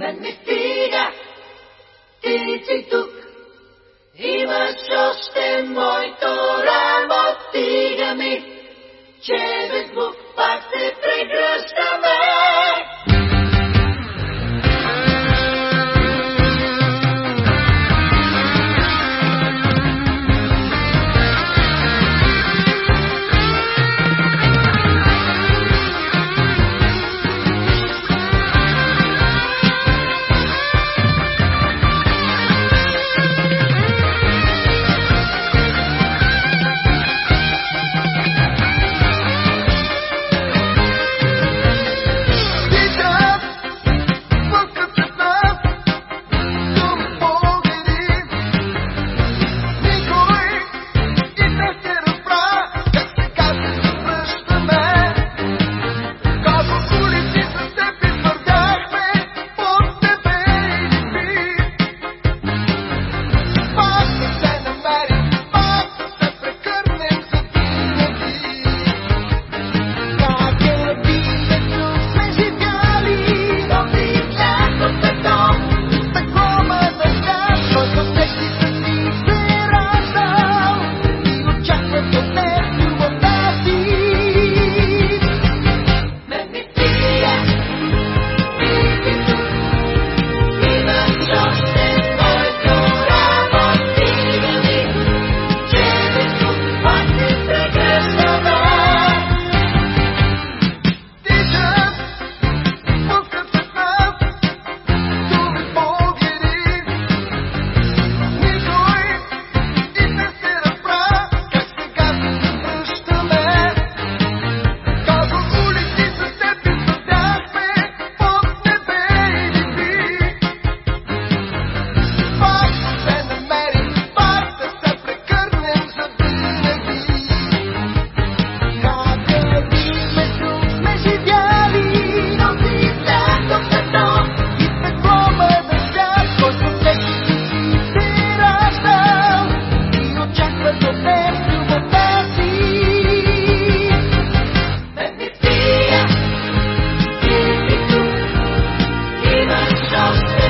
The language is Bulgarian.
Мен ми стига, ти си тук. Имаш още моето Just